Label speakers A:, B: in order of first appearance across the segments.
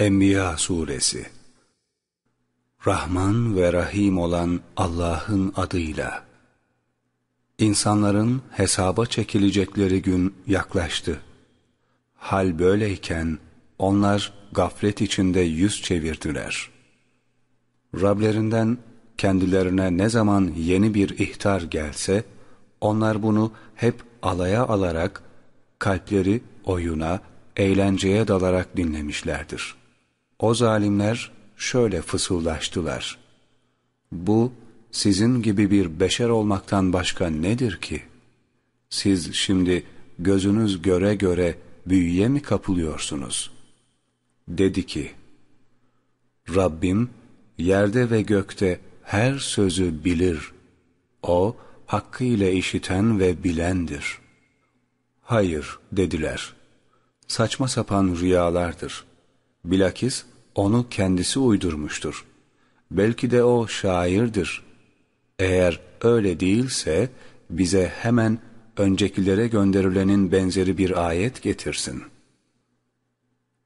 A: Enbiya Suresi Rahman ve Rahim olan Allah'ın adıyla İnsanların hesaba çekilecekleri gün yaklaştı. Hal böyleyken onlar gaflet içinde yüz çevirdiler. Rablerinden kendilerine ne zaman yeni bir ihtar gelse, onlar bunu hep alaya alarak, kalpleri oyuna, eğlenceye dalarak dinlemişlerdir. O zalimler şöyle fısıldaştılar. Bu, sizin gibi bir beşer olmaktan başka nedir ki? Siz şimdi gözünüz göre göre büyüye mi kapılıyorsunuz? Dedi ki, Rabbim yerde ve gökte her sözü bilir. O hakkıyla işiten ve bilendir. Hayır dediler. Saçma sapan rüyalardır. Bilakis onu kendisi uydurmuştur. Belki de o şairdir. Eğer öyle değilse bize hemen öncekilere gönderilenin benzeri bir ayet getirsin.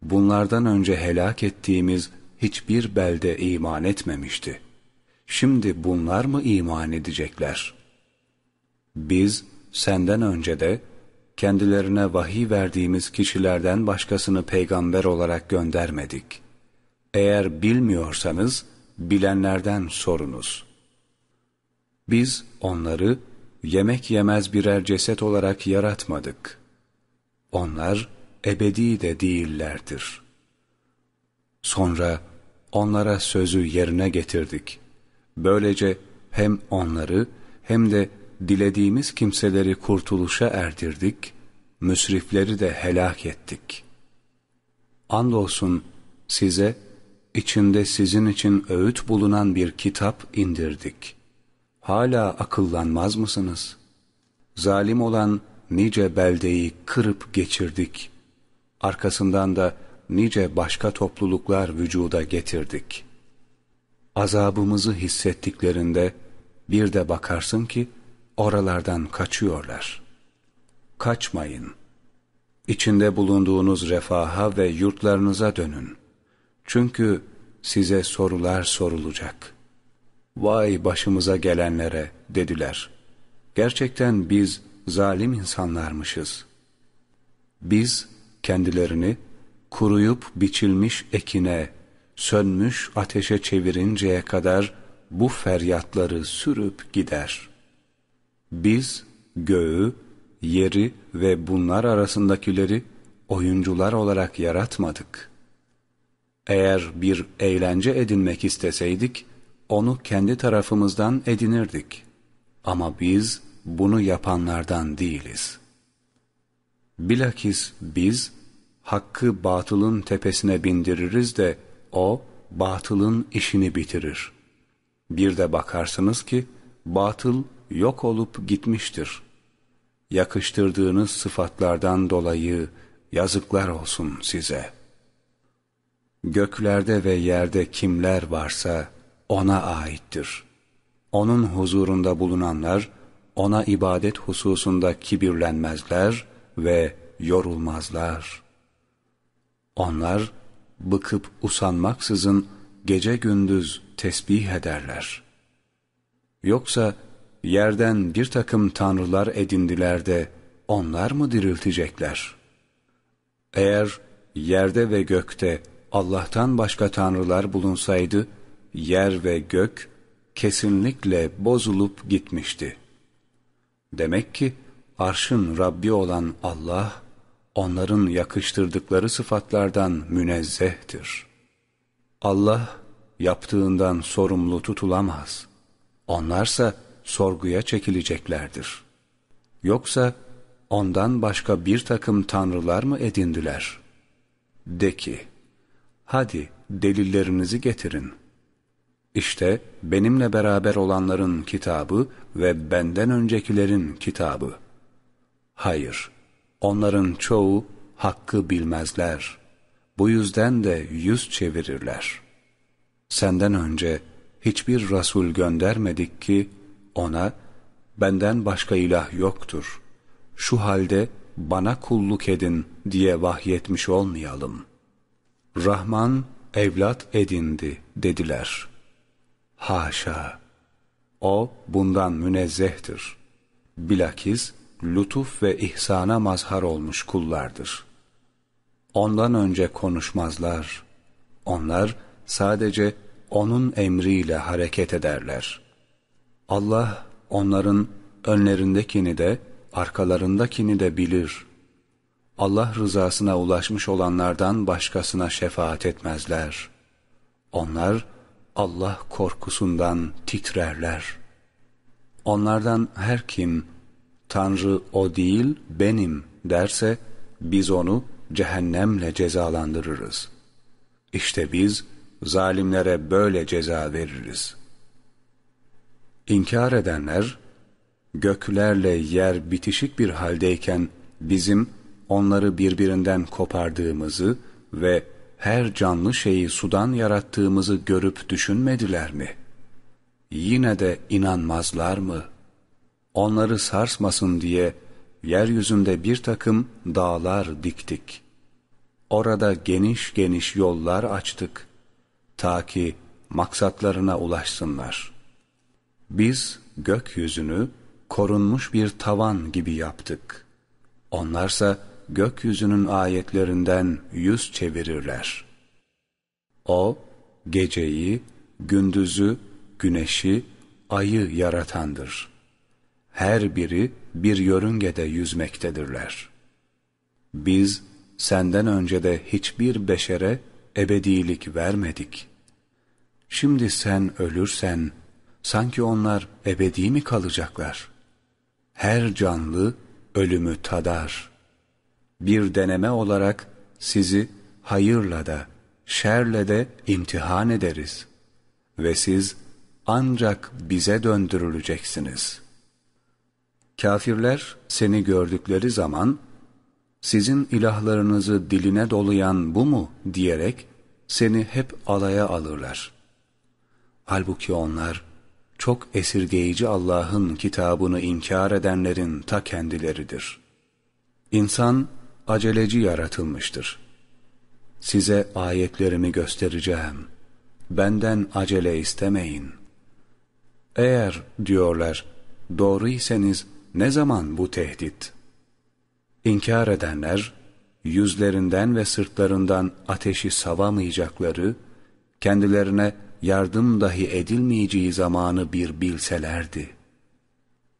A: Bunlardan önce helak ettiğimiz hiçbir belde iman etmemişti. Şimdi bunlar mı iman edecekler? Biz senden önce de kendilerine vahiy verdiğimiz kişilerden başkasını peygamber olarak göndermedik. Eğer bilmiyorsanız bilenlerden sorunuz. Biz onları yemek yemez birer ceset olarak yaratmadık. Onlar ebedi de değillerdir. Sonra onlara sözü yerine getirdik. Böylece hem onları hem de dilediğimiz kimseleri kurtuluşa erdirdik, müsrifleri de helak ettik. Andolsun size içinde sizin için öğüt bulunan bir kitap indirdik. Hala akıllanmaz mısınız? Zalim olan nice beldeyi kırıp geçirdik. Arkasından da nice başka topluluklar vücuda getirdik. Azabımızı hissettiklerinde bir de bakarsın ki oralardan kaçıyorlar. Kaçmayın. İçinde bulunduğunuz refaha ve yurtlarınıza dönün. Çünkü size sorular sorulacak. Vay başımıza gelenlere dediler. Gerçekten biz zalim insanlarmışız. Biz kendilerini kuruyup biçilmiş ekine, sönmüş ateşe çevirinceye kadar bu feryatları sürüp gider. Biz göğü, yeri ve bunlar arasındakileri oyuncular olarak yaratmadık. Eğer bir eğlence edinmek isteseydik, onu kendi tarafımızdan edinirdik. Ama biz bunu yapanlardan değiliz. Bilakis biz, hakkı batılın tepesine bindiririz de o batılın işini bitirir. Bir de bakarsınız ki batıl yok olup gitmiştir. Yakıştırdığınız sıfatlardan dolayı yazıklar olsun size. Göklerde ve yerde kimler varsa ona aittir. Onun huzurunda bulunanlar ona ibadet hususunda kibirlenmezler ve yorulmazlar.'' Onlar bıkıp usanmaksızın gece gündüz tesbih ederler. Yoksa yerden bir takım tanrılar edindiler de onlar mı diriltecekler? Eğer yerde ve gökte Allah'tan başka tanrılar bulunsaydı, yer ve gök kesinlikle bozulup gitmişti. Demek ki arşın Rabbi olan Allah, onların yakıştırdıkları sıfatlardan münezzehtir. Allah yaptığından sorumlu tutulamaz. Onlarsa sorguya çekileceklerdir. Yoksa ondan başka bir takım tanrılar mı edindiler? De ki, hadi delillerinizi getirin. İşte benimle beraber olanların kitabı ve benden öncekilerin kitabı. Hayır, Onların çoğu hakkı bilmezler. Bu yüzden de yüz çevirirler. Senden önce hiçbir Rasul göndermedik ki ona benden başka ilah yoktur. Şu halde bana kulluk edin diye vahyetmiş olmayalım. Rahman evlat edindi dediler. Haşa! O bundan münezzehtir. Bilakis lütuf ve ihsana mazhar olmuş kullardır. Ondan önce konuşmazlar. Onlar sadece O'nun emriyle hareket ederler. Allah onların önlerindekini de arkalarındakini de bilir. Allah rızasına ulaşmış olanlardan başkasına şefaat etmezler. Onlar Allah korkusundan titrerler. Onlardan her kim Tanrı o değil benim derse biz onu cehennemle cezalandırırız. İşte biz zalimlere böyle ceza veririz. İnkar edenler göklerle yer bitişik bir haldeyken bizim onları birbirinden kopardığımızı ve her canlı şeyi sudan yarattığımızı görüp düşünmediler mi? Yine de inanmazlar mı? Onları sarsmasın diye yeryüzünde bir takım dağlar diktik. Orada geniş geniş yollar açtık. Ta ki maksatlarına ulaşsınlar. Biz gökyüzünü korunmuş bir tavan gibi yaptık. Onlarsa gökyüzünün ayetlerinden yüz çevirirler. O, geceyi, gündüzü, güneşi, ayı yaratandır. Her biri bir yörüngede yüzmektedirler. Biz senden önce de hiçbir beşere ebedilik vermedik. Şimdi sen ölürsen, sanki onlar ebedi mi kalacaklar? Her canlı ölümü tadar. Bir deneme olarak sizi hayırla da, şerle de imtihan ederiz. Ve siz ancak bize döndürüleceksiniz. Kafirler seni gördükleri zaman, sizin ilahlarınızı diline dolayan bu mu diyerek seni hep alaya alırlar. Halbuki onlar çok esirgeyici Allah'ın kitabını inkar edenlerin ta kendileridir. İnsan aceleci yaratılmıştır. Size ayetlerimi göstereceğim. Benden acele istemeyin. Eğer diyorlar doğru iseniz ne zaman bu tehdit? İnkar edenler, yüzlerinden ve sırtlarından ateşi savamayacakları, kendilerine yardım dahi edilmeyeceği zamanı bir bilselerdi.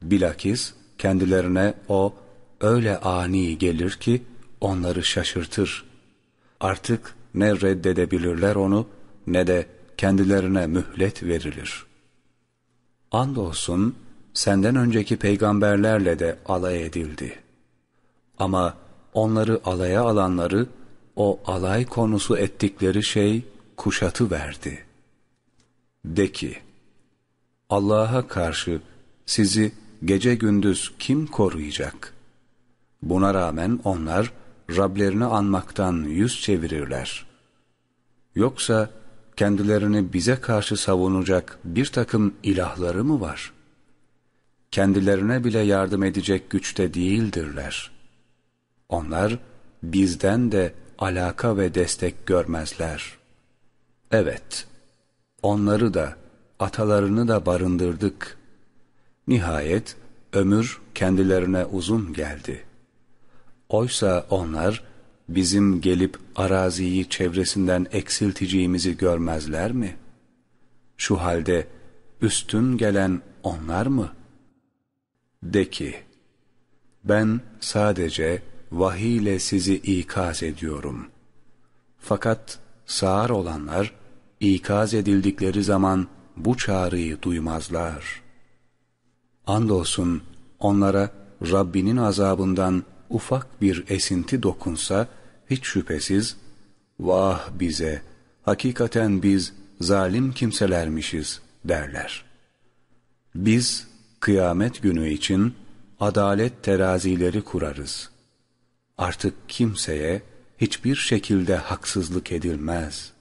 A: Bilakis kendilerine o öyle ani gelir ki onları şaşırtır. Artık ne reddedebilirler onu ne de kendilerine mühlet verilir. Andolsun senden önceki peygamberlerle de alay edildi. Ama onları alaya alanları o alay konusu ettikleri şey kuşatı verdi. De ki, Allah'a karşı sizi gece gündüz kim koruyacak? Buna rağmen onlar Rablerini anmaktan yüz çevirirler. Yoksa kendilerini bize karşı savunacak bir takım ilahları mı var? Kendilerine bile yardım edecek güçte değildirler. Onlar bizden de alaka ve destek görmezler. Evet, onları da, atalarını da barındırdık. Nihayet ömür kendilerine uzun geldi. Oysa onlar bizim gelip araziyi çevresinden eksilteceğimizi görmezler mi? Şu halde üstün gelen onlar mı? De ki, ben sadece vahiy ile sizi ikaz ediyorum. Fakat sağır olanlar, ikaz edildikleri zaman bu çağrıyı duymazlar. Andolsun onlara Rabbinin azabından ufak bir esinti dokunsa, hiç şüphesiz, vah bize, hakikaten biz zalim kimselermişiz derler. Biz kıyamet günü için adalet terazileri kurarız. Artık kimseye hiçbir şekilde haksızlık edilmez.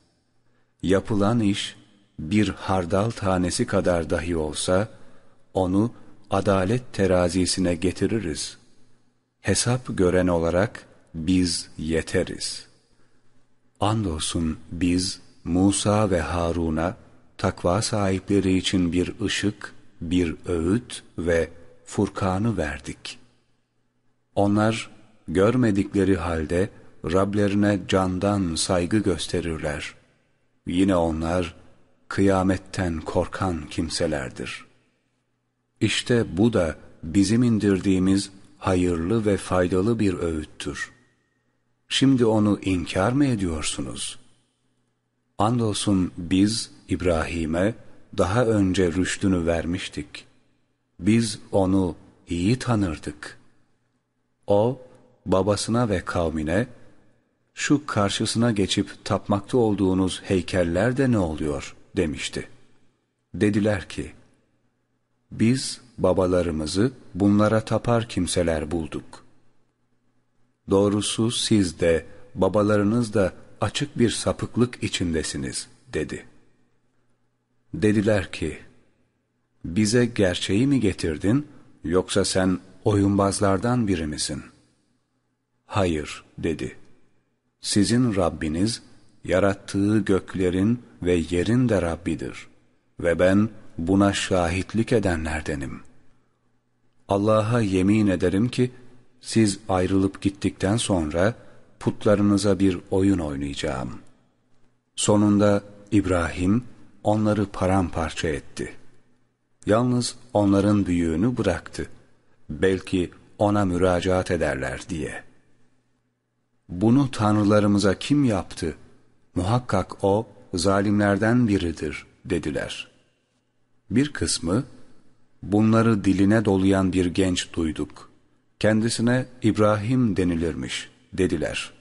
A: Yapılan iş bir hardal tanesi kadar dahi olsa onu adalet terazisine getiririz. Hesap gören olarak biz yeteriz. Andolsun biz Musa ve Harun'a takva sahipleri için bir ışık, bir öğüt ve Furkan'ı verdik. Onlar görmedikleri halde Rablerine candan saygı gösterirler. Yine onlar kıyametten korkan kimselerdir. İşte bu da bizim indirdiğimiz hayırlı ve faydalı bir öğüttür. Şimdi onu inkar mı ediyorsunuz? Andolsun biz İbrahim'e daha önce rüştünü vermiştik. Biz onu iyi tanırdık. O, babasına ve kavmine, şu karşısına geçip tapmakta olduğunuz heykeller de ne oluyor demişti. Dediler ki, biz babalarımızı bunlara tapar kimseler bulduk. Doğrusu siz de babalarınız da açık bir sapıklık içindesiniz dedi. Dediler ki, bize gerçeği mi getirdin yoksa sen oyunbazlardan biri misin? Hayır dedi. Sizin Rabbiniz yarattığı göklerin ve yerin de Rabbidir ve ben buna şahitlik edenlerdenim. Allah'a yemin ederim ki siz ayrılıp gittikten sonra putlarınıza bir oyun oynayacağım. Sonunda İbrahim onları paramparça etti. Yalnız onların büyüğünü bıraktı. Belki ona müracaat ederler diye. Bunu tanrılarımıza kim yaptı? Muhakkak o zalimlerden biridir dediler. Bir kısmı bunları diline dolayan bir genç duyduk. Kendisine İbrahim denilirmiş dediler.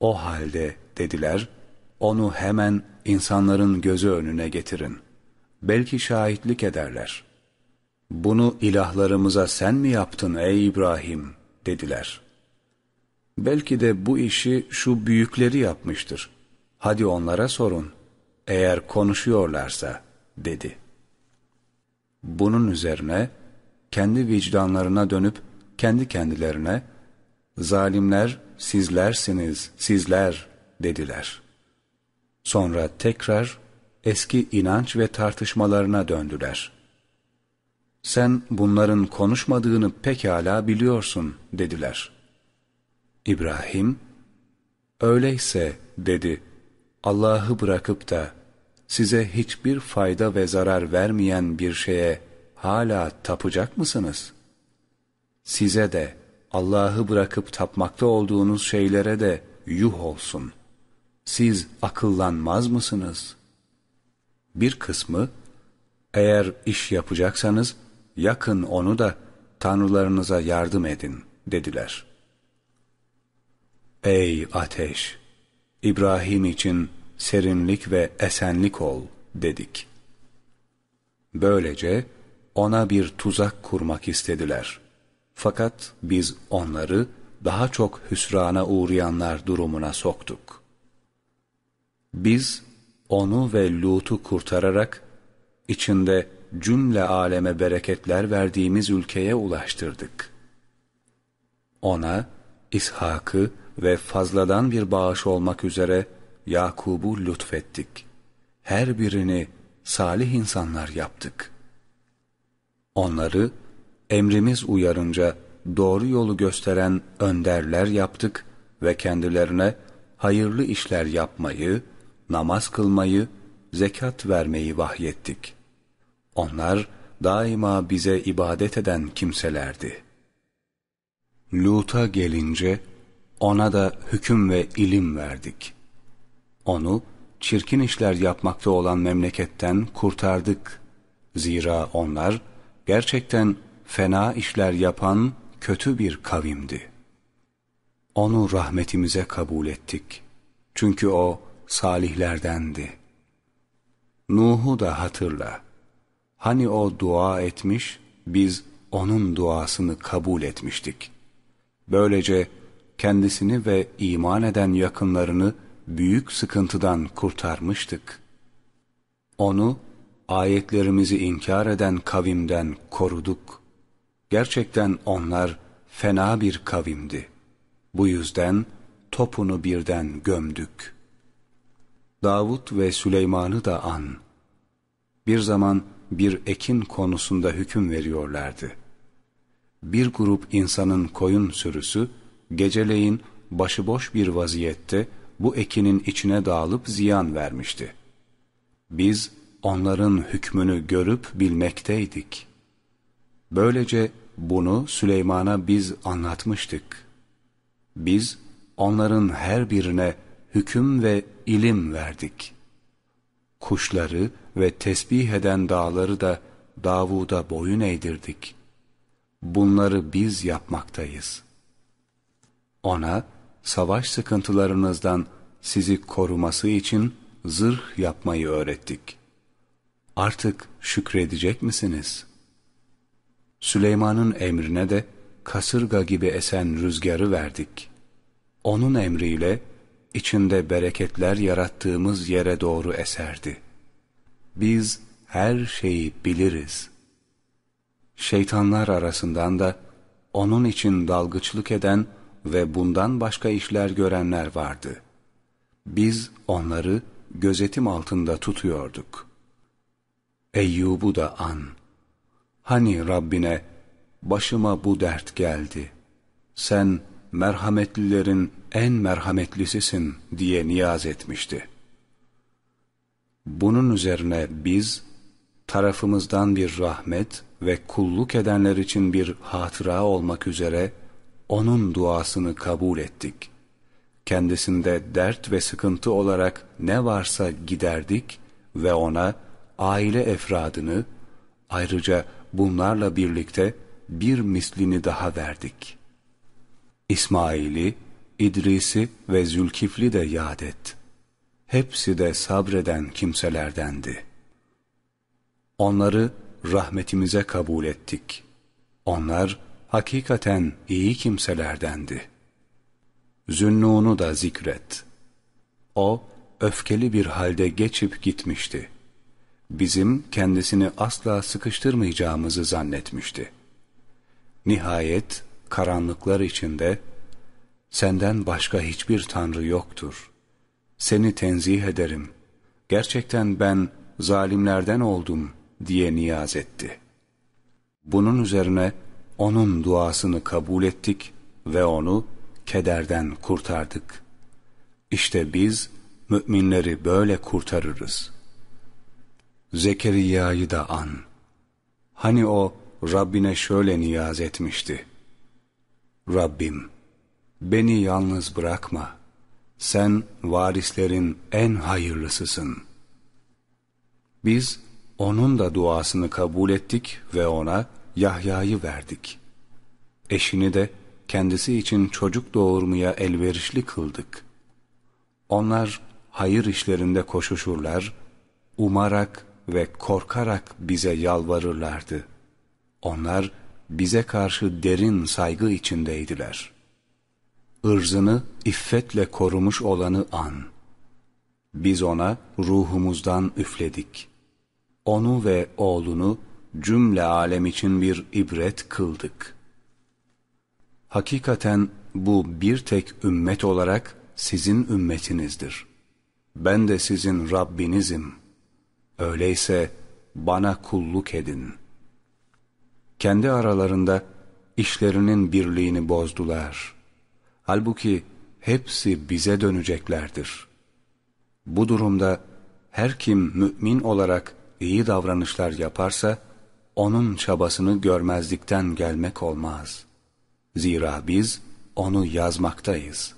A: O halde dediler, onu hemen insanların gözü önüne getirin. Belki şahitlik ederler. Bunu ilahlarımıza sen mi yaptın ey İbrahim dediler. Belki de bu işi şu büyükleri yapmıştır. Hadi onlara sorun. Eğer konuşuyorlarsa dedi. Bunun üzerine kendi vicdanlarına dönüp kendi kendilerine zalimler sizlersiniz, sizler dediler. Sonra tekrar eski inanç ve tartışmalarına döndüler. Sen bunların konuşmadığını pekala biliyorsun dediler. İbrahim, öyleyse dedi, Allah'ı bırakıp da size hiçbir fayda ve zarar vermeyen bir şeye hala tapacak mısınız? Size de Allah'ı bırakıp tapmakta olduğunuz şeylere de yuh olsun. Siz akıllanmaz mısınız? Bir kısmı, eğer iş yapacaksanız yakın onu da tanrılarınıza yardım edin dediler. Ey ateş! İbrahim için serinlik ve esenlik ol dedik. Böylece ona bir tuzak kurmak istediler. Fakat biz onları daha çok hüsrana uğrayanlar durumuna soktuk. Biz onu ve Lut'u kurtararak içinde cümle aleme bereketler verdiğimiz ülkeye ulaştırdık. Ona İshak'ı ve fazladan bir bağış olmak üzere Yakub'u lütfettik. Her birini salih insanlar yaptık. Onları emrimiz uyarınca doğru yolu gösteren önderler yaptık ve kendilerine hayırlı işler yapmayı, namaz kılmayı, zekat vermeyi vahyettik. Onlar daima bize ibadet eden kimselerdi. Lut'a gelince ona da hüküm ve ilim verdik. Onu çirkin işler yapmakta olan memleketten kurtardık. Zira onlar gerçekten fena işler yapan kötü bir kavimdi. Onu rahmetimize kabul ettik. Çünkü o salihlerdendi. Nuh'u da hatırla. Hani o dua etmiş, biz onun duasını kabul etmiştik. Böylece kendisini ve iman eden yakınlarını büyük sıkıntıdan kurtarmıştık. Onu ayetlerimizi inkar eden kavimden koruduk. Gerçekten onlar fena bir kavimdi. Bu yüzden topunu birden gömdük.'' Davut ve Süleyman'ı da an. Bir zaman bir ekin konusunda hüküm veriyorlardı. Bir grup insanın koyun sürüsü, geceleyin başıboş bir vaziyette bu ekinin içine dağılıp ziyan vermişti. Biz onların hükmünü görüp bilmekteydik. Böylece bunu Süleyman'a biz anlatmıştık. Biz onların her birine hüküm ve ilim verdik. Kuşları ve tesbih eden dağları da Davud'a boyun eğdirdik. Bunları biz yapmaktayız. Ona savaş sıkıntılarınızdan sizi koruması için zırh yapmayı öğrettik. Artık şükredecek misiniz? Süleyman'ın emrine de kasırga gibi esen rüzgarı verdik. Onun emriyle içinde bereketler yarattığımız yere doğru eserdi. Biz her şeyi biliriz. Şeytanlar arasından da onun için dalgıçlık eden ve bundan başka işler görenler vardı. Biz onları gözetim altında tutuyorduk. Eyyub'u da an. Hani Rabbine başıma bu dert geldi. Sen merhametlilerin en merhametlisisin diye niyaz etmişti. Bunun üzerine biz tarafımızdan bir rahmet ve kulluk edenler için bir hatıra olmak üzere onun duasını kabul ettik. Kendisinde dert ve sıkıntı olarak ne varsa giderdik ve ona aile efradını ayrıca bunlarla birlikte bir mislini daha verdik. İsmail'i, İdris'i ve Zülkifli de yad et. Hepsi de sabreden kimselerdendi. Onları rahmetimize kabul ettik. Onlar hakikaten iyi kimselerdendi. Zünnun'u da zikret. O, öfkeli bir halde geçip gitmişti. Bizim kendisini asla sıkıştırmayacağımızı zannetmişti. Nihayet karanlıklar içinde, senden başka hiçbir tanrı yoktur. Seni tenzih ederim. Gerçekten ben zalimlerden oldum diye niyaz etti. Bunun üzerine onun duasını kabul ettik ve onu kederden kurtardık. İşte biz müminleri böyle kurtarırız. Zekeriya'yı da an. Hani o Rabbine şöyle niyaz etmişti. Rabbim, beni yalnız bırakma. Sen varislerin en hayırlısısın. Biz onun da duasını kabul ettik ve ona Yahya'yı verdik. Eşini de kendisi için çocuk doğurmaya elverişli kıldık. Onlar hayır işlerinde koşuşurlar, umarak ve korkarak bize yalvarırlardı. Onlar bize karşı derin saygı içindeydiler. Irzını iffetle korumuş olanı an. Biz ona ruhumuzdan üfledik. Onu ve oğlunu cümle alem için bir ibret kıldık. Hakikaten bu bir tek ümmet olarak sizin ümmetinizdir. Ben de sizin Rabbinizim. Öyleyse bana kulluk edin. Kendi aralarında işlerinin birliğini bozdular. Halbuki hepsi bize döneceklerdir. Bu durumda her kim mümin olarak iyi davranışlar yaparsa, onun çabasını görmezlikten gelmek olmaz. Zira biz onu yazmaktayız.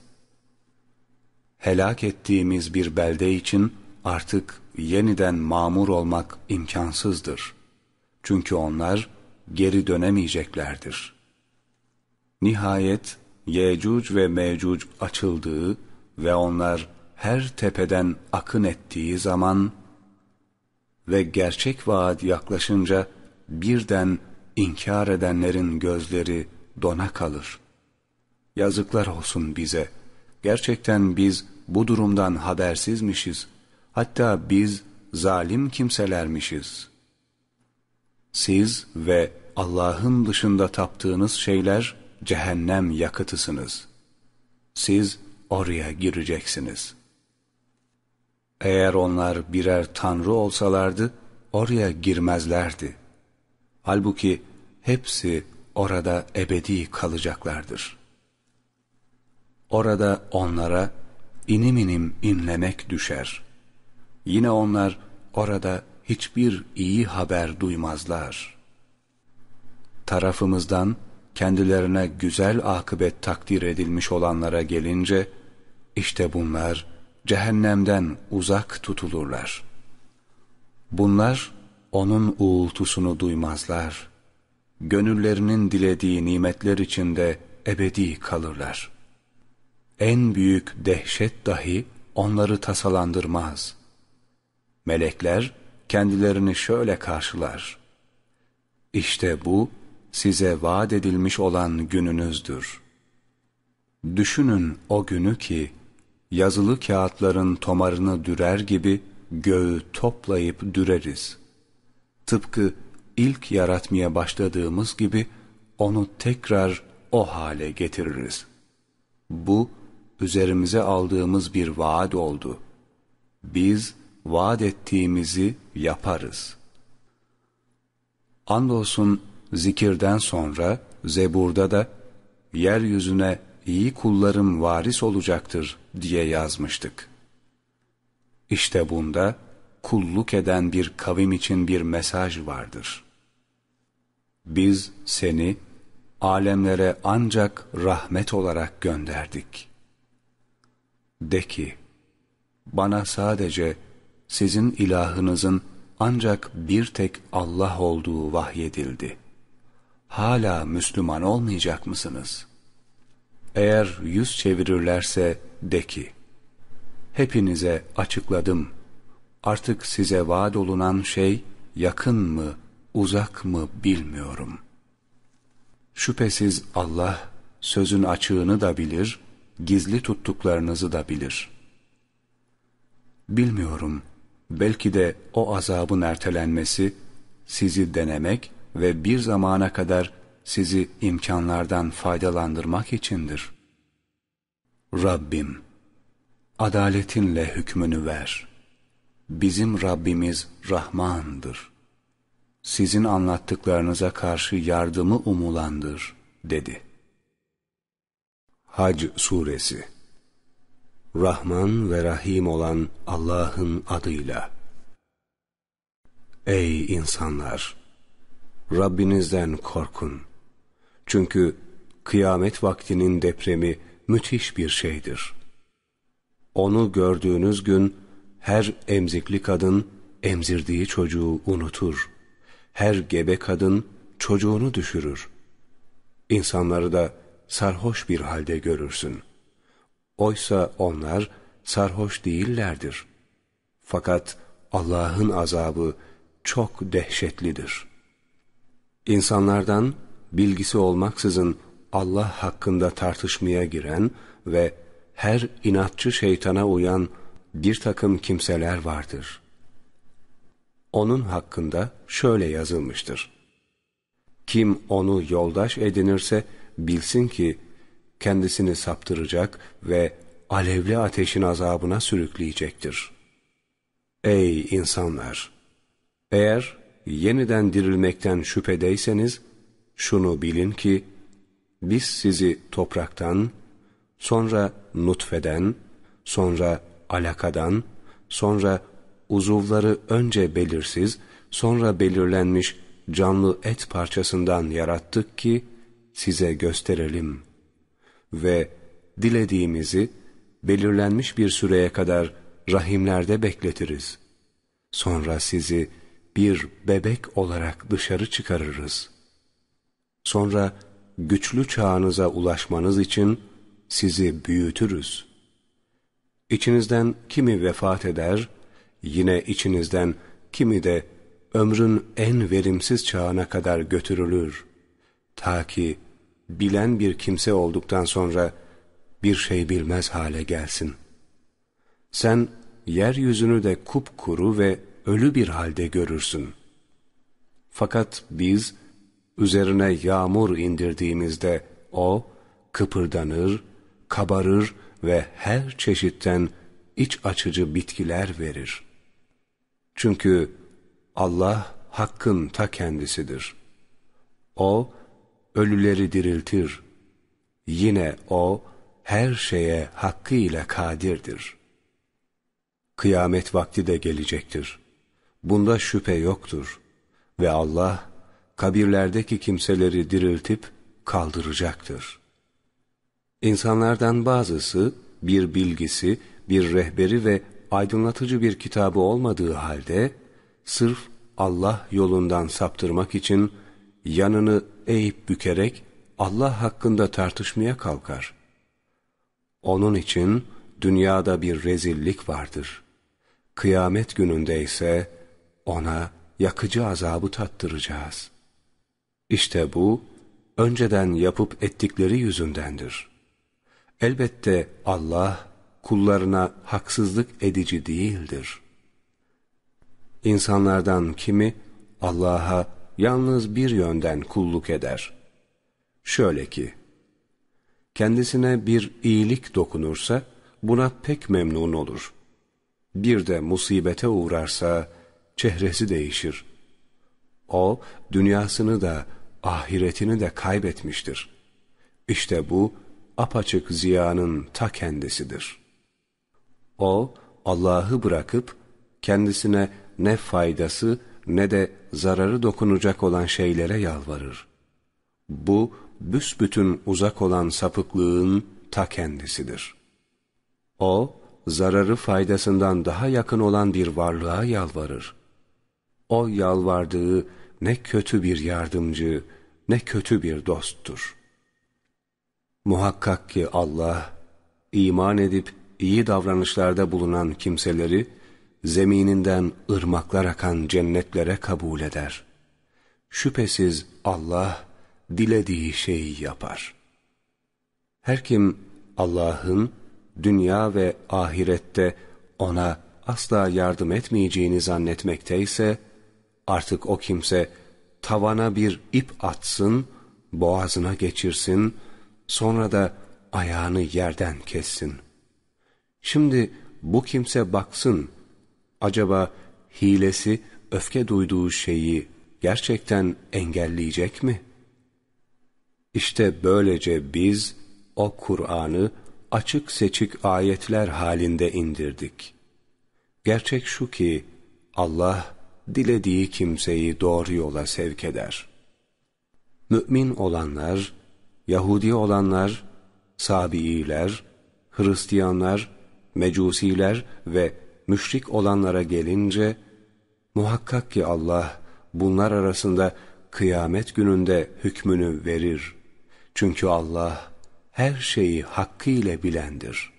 A: Helak ettiğimiz bir belde için artık yeniden mamur olmak imkansızdır. Çünkü onlar geri dönemeyeceklerdir. Nihayet Yecuc ve Mecuc açıldığı ve onlar her tepeden akın ettiği zaman ve gerçek vaat yaklaşınca birden inkar edenlerin gözleri dona kalır. Yazıklar olsun bize. Gerçekten biz bu durumdan habersizmişiz. Hatta biz zalim kimselermişiz. Siz ve Allah'ın dışında taptığınız şeyler cehennem yakıtısınız. Siz oraya gireceksiniz. Eğer onlar birer tanrı olsalardı, oraya girmezlerdi. Halbuki hepsi orada ebedi kalacaklardır. Orada onlara inim inim inlemek düşer. Yine onlar orada hiçbir iyi haber duymazlar. Tarafımızdan kendilerine güzel akıbet takdir edilmiş olanlara gelince, işte bunlar cehennemden uzak tutulurlar. Bunlar onun uğultusunu duymazlar. Gönüllerinin dilediği nimetler içinde ebedi kalırlar. En büyük dehşet dahi onları tasalandırmaz. Melekler kendilerini şöyle karşılar. İşte bu size vaat edilmiş olan gününüzdür. Düşünün o günü ki yazılı kağıtların tomarını dürer gibi göğü toplayıp düreriz. Tıpkı ilk yaratmaya başladığımız gibi onu tekrar o hale getiririz. Bu üzerimize aldığımız bir vaat oldu. Biz vaat ettiğimizi yaparız. Andolsun zikirden sonra Zebur'da da yeryüzüne iyi kullarım varis olacaktır diye yazmıştık. İşte bunda kulluk eden bir kavim için bir mesaj vardır. Biz seni alemlere ancak rahmet olarak gönderdik. De ki, bana sadece sizin ilahınızın ancak bir tek Allah olduğu vahyedildi. Hala Müslüman olmayacak mısınız? Eğer yüz çevirirlerse de ki, hepinize açıkladım. Artık size vaat olunan şey yakın mı, uzak mı bilmiyorum. Şüphesiz Allah sözün açığını da bilir, gizli tuttuklarınızı da bilir. Bilmiyorum, belki de o azabın ertelenmesi, sizi denemek ve bir zamana kadar sizi imkanlardan faydalandırmak içindir. Rabbim, adaletinle hükmünü ver. Bizim Rabbimiz Rahmandır. Sizin anlattıklarınıza karşı yardımı umulandır, dedi. Hac Suresi Rahman ve Rahim olan Allah'ın adıyla Ey insanlar! Rabbinizden korkun. Çünkü kıyamet vaktinin depremi müthiş bir şeydir. Onu gördüğünüz gün her emzikli kadın emzirdiği çocuğu unutur. Her gebe kadın çocuğunu düşürür. İnsanları da sarhoş bir halde görürsün. Oysa onlar sarhoş değillerdir. Fakat Allah'ın azabı çok dehşetlidir. İnsanlardan bilgisi olmaksızın Allah hakkında tartışmaya giren ve her inatçı şeytana uyan bir takım kimseler vardır. Onun hakkında şöyle yazılmıştır. Kim onu yoldaş edinirse bilsin ki kendisini saptıracak ve alevli ateşin azabına sürükleyecektir. Ey insanlar! Eğer yeniden dirilmekten şüphedeyseniz, şunu bilin ki, biz sizi topraktan, sonra nutfeden, sonra alakadan, sonra uzuvları önce belirsiz, sonra belirlenmiş canlı et parçasından yarattık ki, size gösterelim. Ve dilediğimizi belirlenmiş bir süreye kadar rahimlerde bekletiriz. Sonra sizi bir bebek olarak dışarı çıkarırız. Sonra güçlü çağınıza ulaşmanız için sizi büyütürüz. İçinizden kimi vefat eder, yine içinizden kimi de ömrün en verimsiz çağına kadar götürülür. Ta ki bilen bir kimse olduktan sonra bir şey bilmez hale gelsin. Sen yeryüzünü de kupkuru ve ölü bir halde görürsün. Fakat biz üzerine yağmur indirdiğimizde o kıpırdanır, kabarır ve her çeşitten iç açıcı bitkiler verir. Çünkü Allah hakkın ta kendisidir. O, ölüleri diriltir. Yine O, her şeye hakkıyla kadirdir. Kıyamet vakti de gelecektir. Bunda şüphe yoktur. Ve Allah, kabirlerdeki kimseleri diriltip kaldıracaktır. İnsanlardan bazısı, bir bilgisi, bir rehberi ve aydınlatıcı bir kitabı olmadığı halde, sırf Allah yolundan saptırmak için yanını eğip bükerek Allah hakkında tartışmaya kalkar. Onun için dünyada bir rezillik vardır. Kıyamet gününde ise ona yakıcı azabı tattıracağız. İşte bu, önceden yapıp ettikleri yüzündendir. Elbette Allah, kullarına haksızlık edici değildir. İnsanlardan kimi, Allah'a yalnız bir yönden kulluk eder. Şöyle ki, kendisine bir iyilik dokunursa, buna pek memnun olur. Bir de musibete uğrarsa, çehresi değişir. O, dünyasını da, ahiretini de kaybetmiştir. İşte bu, apaçık ziyanın ta kendisidir. O, Allah'ı bırakıp, kendisine ne faydası ne de zararı dokunacak olan şeylere yalvarır. Bu, büsbütün uzak olan sapıklığın ta kendisidir. O, zararı faydasından daha yakın olan bir varlığa yalvarır. O yalvardığı ne kötü bir yardımcı, ne kötü bir dosttur. Muhakkak ki Allah, iman edip iyi davranışlarda bulunan kimseleri, zemininden ırmaklar akan cennetlere kabul eder. Şüphesiz Allah, dilediği şeyi yapar. Her kim Allah'ın dünya ve ahirette ona asla yardım etmeyeceğini zannetmekteyse, artık o kimse tavana bir ip atsın, boğazına geçirsin, sonra da ayağını yerden kessin. Şimdi bu kimse baksın, acaba hilesi öfke duyduğu şeyi gerçekten engelleyecek mi? İşte böylece biz o Kur'an'ı açık seçik ayetler halinde indirdik. Gerçek şu ki Allah dilediği kimseyi doğru yola sevk eder. Mümin olanlar, Yahudi olanlar, Sabi'iler, Hristiyanlar, Mecusiler ve müşrik olanlara gelince, muhakkak ki Allah bunlar arasında kıyamet gününde hükmünü verir. Çünkü Allah her şeyi hakkıyla bilendir.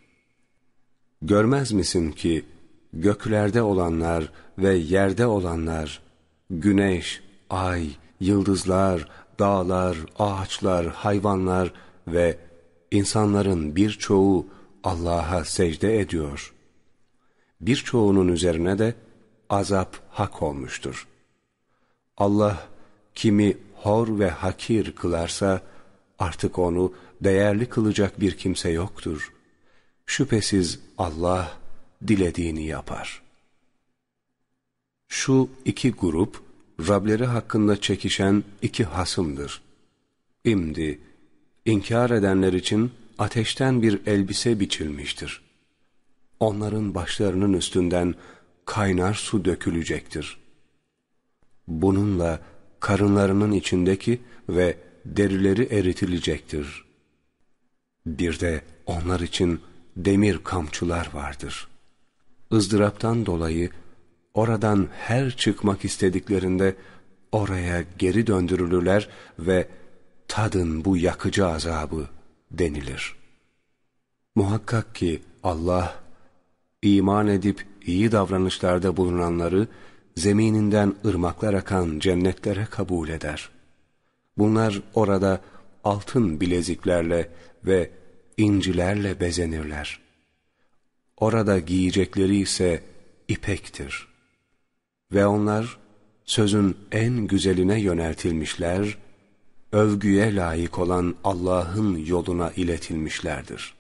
A: Görmez misin ki göklerde olanlar ve yerde olanlar, güneş, ay, yıldızlar, dağlar, ağaçlar, hayvanlar ve insanların birçoğu Allah'a secde ediyor. Birçoğunun üzerine de azap hak olmuştur. Allah kimi hor ve hakir kılarsa artık onu değerli kılacak bir kimse yoktur. Şüphesiz Allah dilediğini yapar. Şu iki grup Rableri hakkında çekişen iki hasımdır. İmdi, inkar edenler için ateşten bir elbise biçilmiştir. Onların başlarının üstünden kaynar su dökülecektir. Bununla karınlarının içindeki ve derileri eritilecektir. Bir de onlar için demir kamçular vardır. ızdıraptan dolayı oradan her çıkmak istediklerinde oraya geri döndürülürler ve tadın bu yakıcı azabı denilir. Muhakkak ki Allah iman edip iyi davranışlarda bulunanları zemininden ırmaklar akan cennetlere kabul eder. Bunlar orada altın bileziklerle ve incilerle bezenirler. Orada giyecekleri ise ipektir. Ve onlar sözün en güzeline yöneltilmişler, övgüye layık olan Allah'ın yoluna iletilmişlerdir.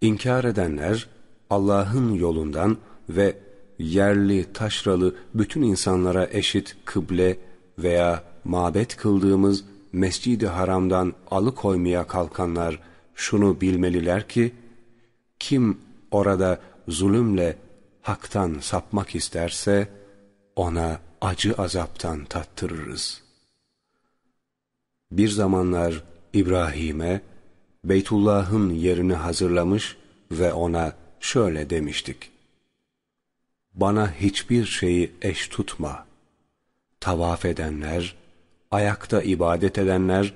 A: İnkar edenler, Allah'ın yolundan ve yerli, taşralı bütün insanlara eşit kıble veya mabet kıldığımız Mescid-i Haram'dan alıkoymaya kalkanlar şunu bilmeliler ki, kim orada zulümle haktan sapmak isterse, ona acı azaptan tattırırız. Bir zamanlar İbrahim'e, Beytullah'ın yerini hazırlamış ve ona şöyle demiştik. Bana hiçbir şeyi eş tutma. Tavaf edenler, ayakta ibadet edenler,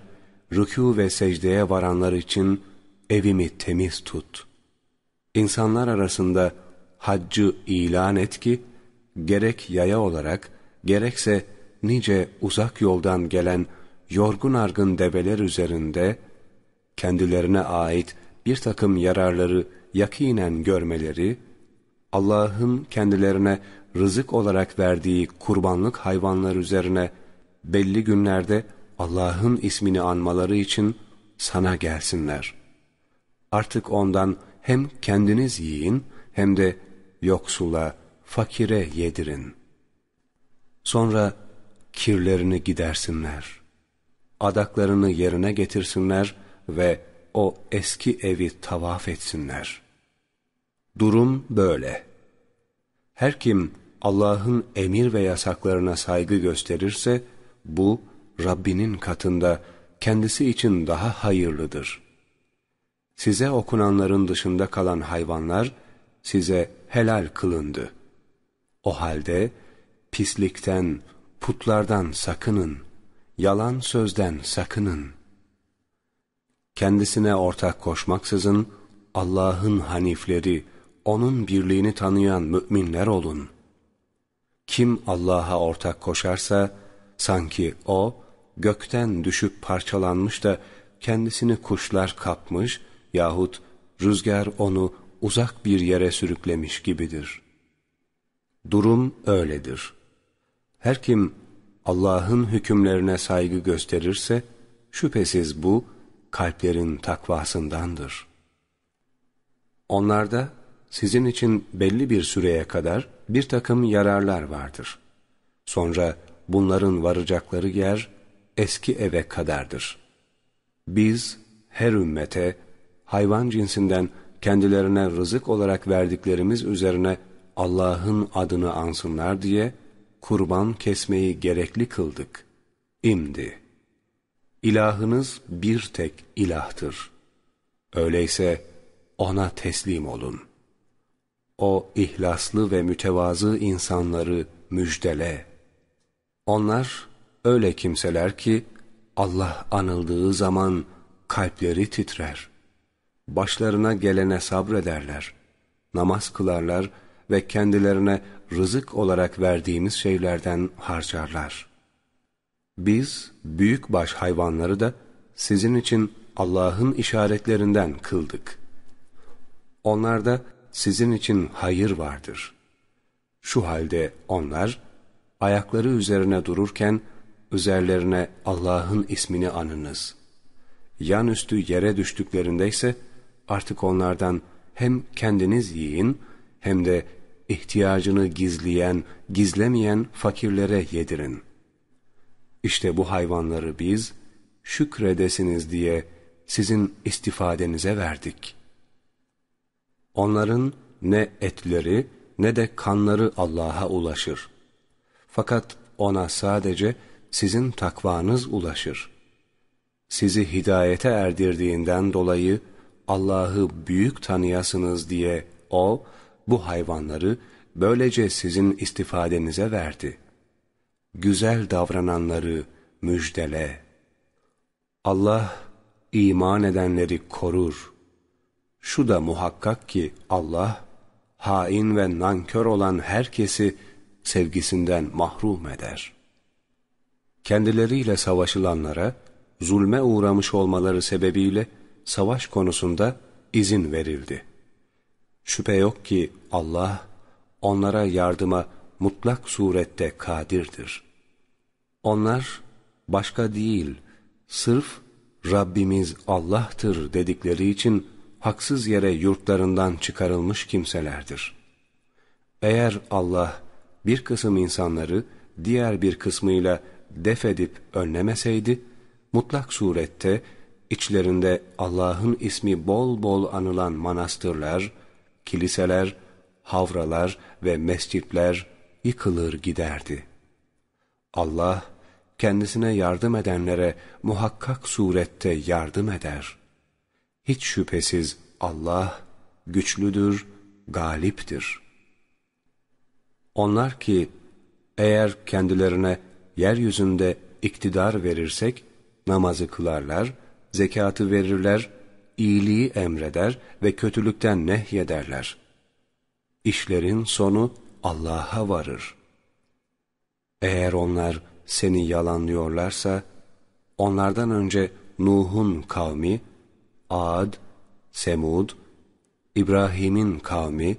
A: rükû ve secdeye varanlar için evimi temiz tut. İnsanlar arasında haccı ilan et ki, gerek yaya olarak, gerekse nice uzak yoldan gelen yorgun argın develer üzerinde, kendilerine ait bir takım yararları yakinen görmeleri, Allah'ın kendilerine rızık olarak verdiği kurbanlık hayvanlar üzerine belli günlerde Allah'ın ismini anmaları için sana gelsinler. Artık ondan hem kendiniz yiyin hem de yoksula, fakire yedirin. Sonra kirlerini gidersinler. Adaklarını yerine getirsinler ve o eski evi tavaf etsinler. Durum böyle. Her kim Allah'ın emir ve yasaklarına saygı gösterirse, bu Rabbinin katında kendisi için daha hayırlıdır. Size okunanların dışında kalan hayvanlar size helal kılındı. O halde pislikten, putlardan sakının, yalan sözden sakının. Kendisine ortak koşmaksızın Allah'ın hanifleri, O'nun birliğini tanıyan müminler olun. Kim Allah'a ortak koşarsa, sanki O, gökten düşüp parçalanmış da kendisini kuşlar kapmış yahut rüzgar onu uzak bir yere sürüklemiş gibidir. Durum öyledir. Her kim Allah'ın hükümlerine saygı gösterirse, şüphesiz bu, kalplerin takvasındandır. Onlarda sizin için belli bir süreye kadar bir takım yararlar vardır. Sonra bunların varacakları yer eski eve kadardır. Biz her ümmete hayvan cinsinden kendilerine rızık olarak verdiklerimiz üzerine Allah'ın adını ansınlar diye kurban kesmeyi gerekli kıldık. İmdi. İlahınız bir tek ilahtır. Öyleyse ona teslim olun. O ihlaslı ve mütevazı insanları müjdele. Onlar öyle kimseler ki Allah anıldığı zaman kalpleri titrer. Başlarına gelene sabrederler. Namaz kılarlar ve kendilerine rızık olarak verdiğimiz şeylerden harcarlar. Biz büyük baş hayvanları da sizin için Allah'ın işaretlerinden kıldık. Onlarda sizin için hayır vardır. Şu halde onlar ayakları üzerine dururken üzerlerine Allah'ın ismini anınız. Yan üstü yere düştüklerinde ise artık onlardan hem kendiniz yiyin hem de ihtiyacını gizleyen, gizlemeyen fakirlere yedirin. İşte bu hayvanları biz şükredesiniz diye sizin istifadenize verdik. Onların ne etleri ne de kanları Allah'a ulaşır. Fakat ona sadece sizin takvanız ulaşır. Sizi hidayete erdirdiğinden dolayı Allah'ı büyük tanıyasınız diye O, bu hayvanları böylece sizin istifadenize verdi. Güzel davrananları müjdele. Allah iman edenleri korur. Şu da muhakkak ki Allah, hain ve nankör olan herkesi sevgisinden mahrum eder. Kendileriyle savaşılanlara, zulme uğramış olmaları sebebiyle savaş konusunda izin verildi. Şüphe yok ki Allah onlara yardıma mutlak surette kadirdir. Onlar başka değil, sırf Rabbimiz Allah'tır dedikleri için haksız yere yurtlarından çıkarılmış kimselerdir. Eğer Allah bir kısım insanları diğer bir kısmıyla def edip önlemeseydi, mutlak surette içlerinde Allah'ın ismi bol bol anılan manastırlar, kiliseler, havralar ve mescitler yıkılır giderdi. Allah, kendisine yardım edenlere muhakkak surette yardım eder. Hiç şüphesiz Allah güçlüdür, galiptir. Onlar ki eğer kendilerine yeryüzünde iktidar verirsek namazı kılarlar, zekatı verirler, iyiliği emreder ve kötülükten nehyederler. İşlerin sonu Allah'a varır. Eğer onlar seni yalanlıyorlarsa, onlardan önce Nuh'un kavmi, Ad, Semud, İbrahim'in kavmi,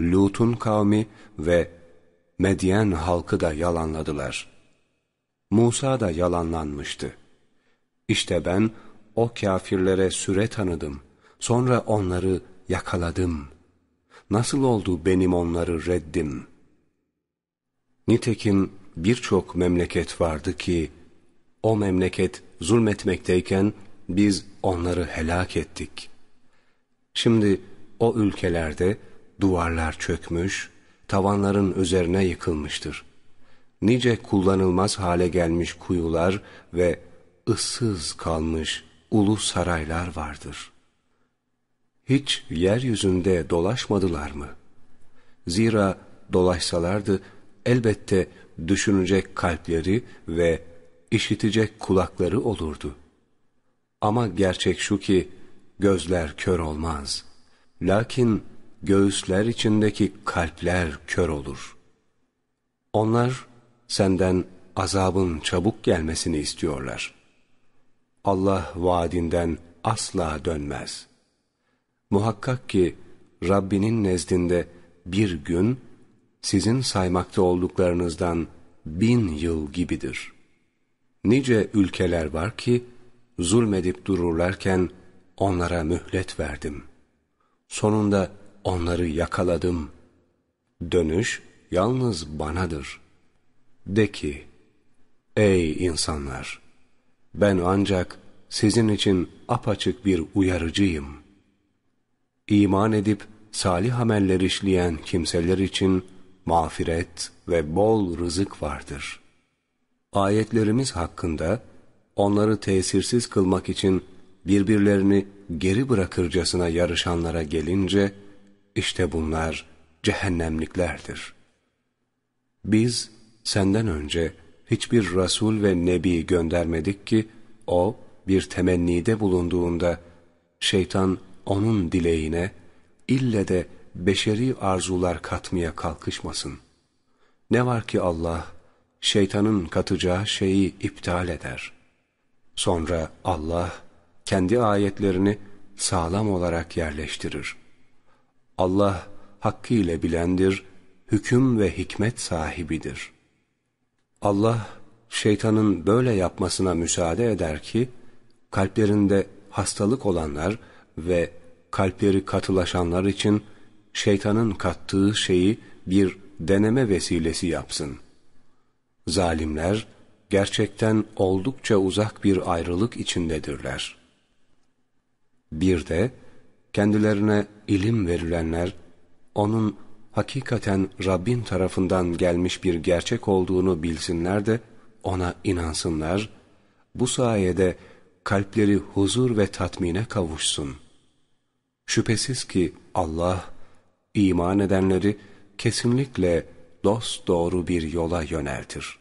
A: Lut'un kavmi ve Medyen halkı da yalanladılar. Musa da yalanlanmıştı. İşte ben o kafirlere süre tanıdım. Sonra onları yakaladım. Nasıl oldu benim onları reddim? Nitekim birçok memleket vardı ki, o memleket zulmetmekteyken biz onları helak ettik. Şimdi o ülkelerde duvarlar çökmüş, tavanların üzerine yıkılmıştır. Nice kullanılmaz hale gelmiş kuyular ve ıssız kalmış ulu saraylar vardır. Hiç yeryüzünde dolaşmadılar mı? Zira dolaşsalardı elbette düşünecek kalpleri ve işitecek kulakları olurdu. Ama gerçek şu ki gözler kör olmaz. Lakin göğüsler içindeki kalpler kör olur. Onlar senden azabın çabuk gelmesini istiyorlar. Allah vaadinden asla dönmez. Muhakkak ki Rabbinin nezdinde bir gün sizin saymakta olduklarınızdan bin yıl gibidir. Nice ülkeler var ki zulmedip dururlarken onlara mühlet verdim. Sonunda onları yakaladım. Dönüş yalnız banadır. De ki, ey insanlar! Ben ancak sizin için apaçık bir uyarıcıyım. İman edip salih ameller işleyen kimseler için mağfiret ve bol rızık vardır. Ayetlerimiz hakkında onları tesirsiz kılmak için birbirlerini geri bırakırcasına yarışanlara gelince, işte bunlar cehennemliklerdir. Biz senden önce hiçbir Resul ve Nebi göndermedik ki, o bir temennide bulunduğunda, şeytan onun dileğine, ille de beşeri arzular katmaya kalkışmasın. Ne var ki Allah, şeytanın katacağı şeyi iptal eder. Sonra Allah, kendi ayetlerini sağlam olarak yerleştirir. Allah, hakkıyla bilendir, hüküm ve hikmet sahibidir. Allah, şeytanın böyle yapmasına müsaade eder ki, kalplerinde hastalık olanlar ve kalpleri katılaşanlar için şeytanın kattığı şeyi bir deneme vesilesi yapsın. Zalimler gerçekten oldukça uzak bir ayrılık içindedirler. Bir de kendilerine ilim verilenler, onun hakikaten Rabbin tarafından gelmiş bir gerçek olduğunu bilsinler de ona inansınlar, bu sayede kalpleri huzur ve tatmine kavuşsun. Şüphesiz ki Allah, iman edenleri kesinlikle dost doğru bir yola yöneltir.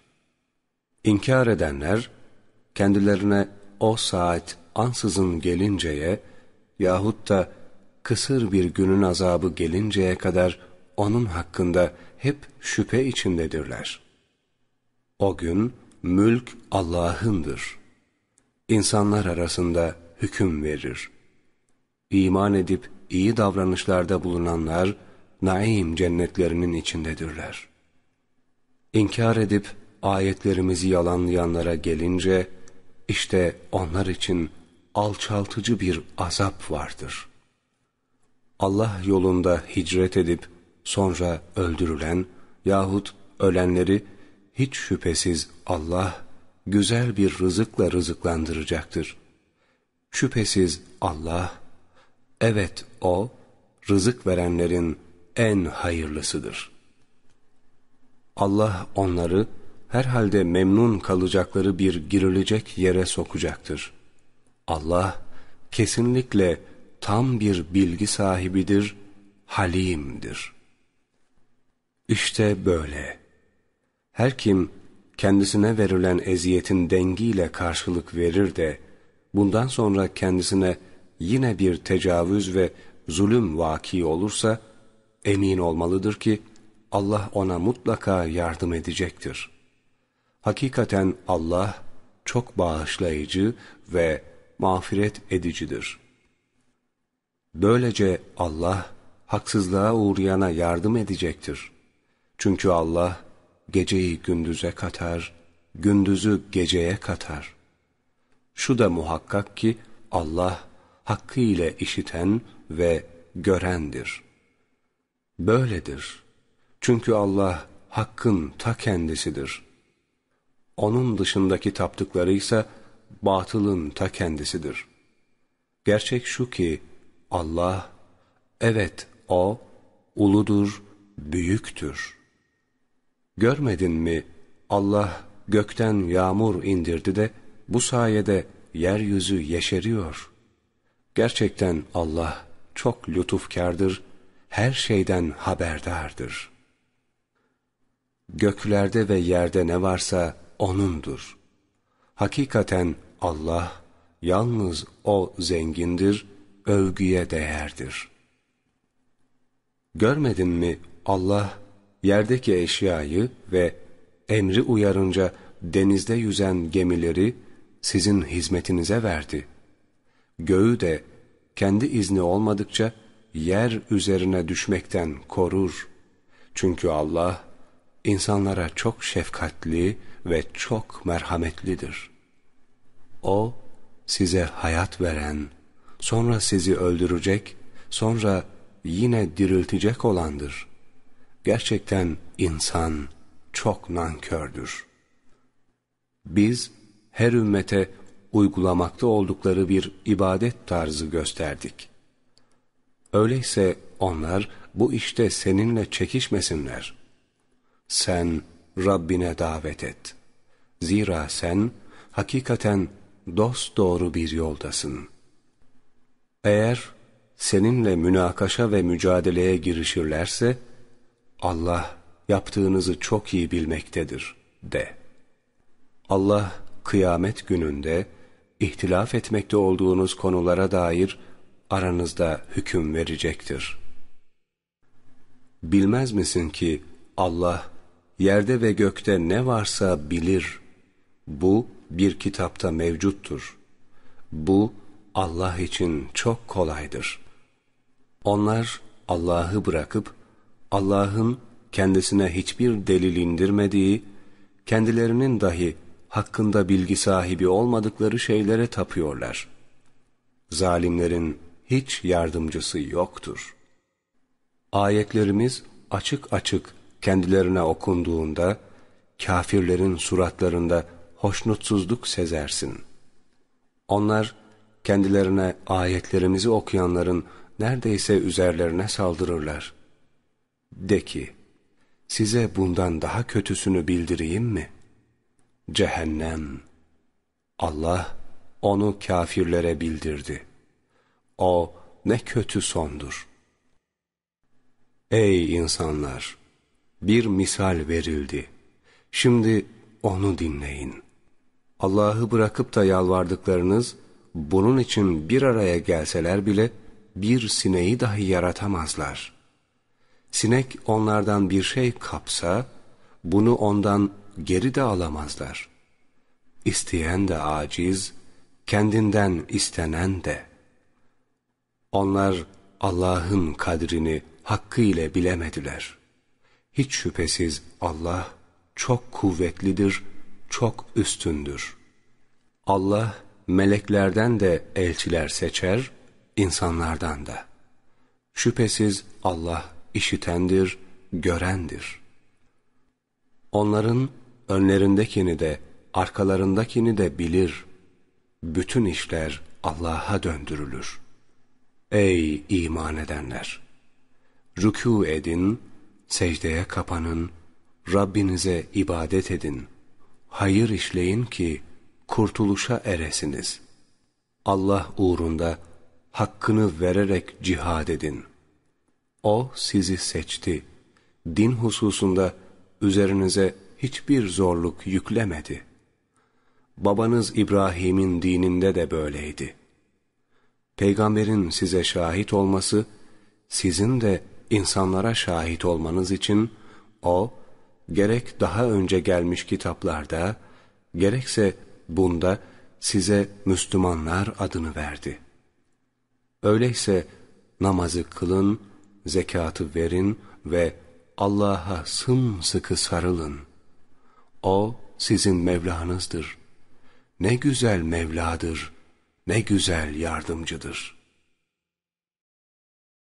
A: İnkar edenler, kendilerine o saat ansızın gelinceye yahut da kısır bir günün azabı gelinceye kadar onun hakkında hep şüphe içindedirler. O gün mülk Allah'ındır. İnsanlar arasında hüküm verir. İman edip iyi davranışlarda bulunanlar, naim cennetlerinin içindedirler. İnkar edip ayetlerimizi yalanlayanlara gelince, işte onlar için alçaltıcı bir azap vardır. Allah yolunda hicret edip sonra öldürülen yahut ölenleri hiç şüphesiz Allah güzel bir rızıkla rızıklandıracaktır. Şüphesiz Allah, evet O, rızık verenlerin en hayırlısıdır. Allah onları herhalde memnun kalacakları bir girilecek yere sokacaktır. Allah kesinlikle tam bir bilgi sahibidir, halimdir. İşte böyle. Her kim kendisine verilen eziyetin dengiyle karşılık verir de, bundan sonra kendisine yine bir tecavüz ve zulüm vaki olursa, emin olmalıdır ki, Allah ona mutlaka yardım edecektir. Hakikaten Allah çok bağışlayıcı ve mağfiret edicidir. Böylece Allah haksızlığa uğrayana yardım edecektir. Çünkü Allah geceyi gündüze katar, gündüzü geceye katar. Şu da muhakkak ki Allah hakkı ile işiten ve görendir. Böyledir. Çünkü Allah hakkın ta kendisidir. Onun dışındaki taptıkları ise batılın ta kendisidir. Gerçek şu ki Allah, evet O, uludur, büyüktür. Görmedin mi Allah gökten yağmur indirdi de bu sayede yeryüzü yeşeriyor. Gerçekten Allah çok lütufkardır, her şeyden haberdardır. Göklerde ve yerde ne varsa O'nundur. Hakikaten Allah yalnız O zengindir, övgüye değerdir. Görmedin mi Allah yerdeki eşyayı ve emri uyarınca denizde yüzen gemileri sizin hizmetinize verdi. Göğü de kendi izni olmadıkça yer üzerine düşmekten korur. Çünkü Allah insanlara çok şefkatli ve çok merhametlidir. O size hayat veren, sonra sizi öldürecek, sonra yine diriltecek olandır. Gerçekten insan çok nankördür. Biz her ümmete uygulamakta oldukları bir ibadet tarzı gösterdik. Öyleyse onlar bu işte seninle çekişmesinler. Sen Rabbine davet et. Zira sen hakikaten dost doğru bir yoldasın. Eğer seninle münakaşa ve mücadeleye girişirlerse, Allah yaptığınızı çok iyi bilmektedir de. Allah kıyamet gününde ihtilaf etmekte olduğunuz konulara dair aranızda hüküm verecektir. Bilmez misin ki Allah yerde ve gökte ne varsa bilir. Bu bir kitapta mevcuttur. Bu Allah için çok kolaydır. Onlar Allah'ı bırakıp Allah'ın kendisine hiçbir delil indirmediği, kendilerinin dahi hakkında bilgi sahibi olmadıkları şeylere tapıyorlar. Zalimlerin hiç yardımcısı yoktur. Ayetlerimiz açık açık kendilerine okunduğunda, kafirlerin suratlarında hoşnutsuzluk sezersin. Onlar, kendilerine ayetlerimizi okuyanların neredeyse üzerlerine saldırırlar. De ki, size bundan daha kötüsünü bildireyim mi? Cehennem. Allah onu kafirlere bildirdi. O ne kötü sondur. Ey insanlar! Bir misal verildi. Şimdi onu dinleyin. Allah'ı bırakıp da yalvardıklarınız, bunun için bir araya gelseler bile, bir sineği dahi yaratamazlar. Sinek onlardan bir şey kapsa, bunu ondan geri de alamazlar. İsteyen de aciz, kendinden istenen de. Onlar Allah'ın kadrini hakkıyla bilemediler. Hiç şüphesiz Allah çok kuvvetlidir, çok üstündür. Allah meleklerden de elçiler seçer, insanlardan da. Şüphesiz Allah işitendir, görendir. Onların önlerindekini de, arkalarındakini de bilir. Bütün işler Allah'a döndürülür. Ey iman edenler! Rükû edin, secdeye kapanın, Rabbinize ibadet edin. Hayır işleyin ki kurtuluşa eresiniz. Allah uğrunda hakkını vererek cihad edin. O sizi seçti. Din hususunda üzerinize hiçbir zorluk yüklemedi. Babanız İbrahim'in dininde de böyleydi. Peygamberin size şahit olması, sizin de insanlara şahit olmanız için o, gerek daha önce gelmiş kitaplarda, gerekse bunda size Müslümanlar adını verdi. Öyleyse namazı kılın, zekatı verin ve Allah'a sımsıkı sarılın. O sizin Mevlanızdır. Ne güzel Mevladır, ne güzel yardımcıdır.''